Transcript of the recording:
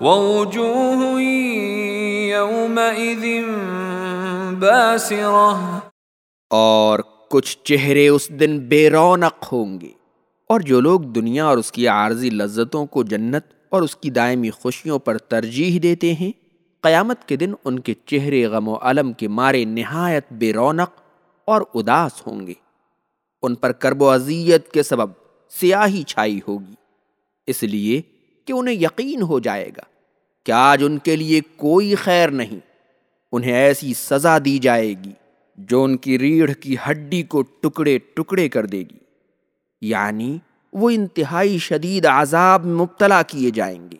ووجوه يومئذ باسرة. اور کچھ چہرے اس دن بے رونق ہوں گے۔ اور جو لوگ دنیا اور اس کی عارضی لذتوں کو جنت اور اس کی دائمی خوشیوں پر ترجیح دیتے ہیں، قیامت کے دن ان کے چہرے غم و علم کے مارے نہایت بے رونق اور اداس ہوں گے۔ ان پر کرب و اذیت کے سبب سیاہی چھائی ہوگی۔ اس لیے کہ انہیں یقین ہو جائے گا کہ آج ان کے لیے کوئی خیر نہیں؟ انہیں ایسی سزا دی جائے گی جو ان کی ریڑھ کی ہڈی کو ٹکڑے ٹکڑے کر دے گی یعنی وہ انتہائی شدید عذاب میں مبتلا کیے جائیں گے۔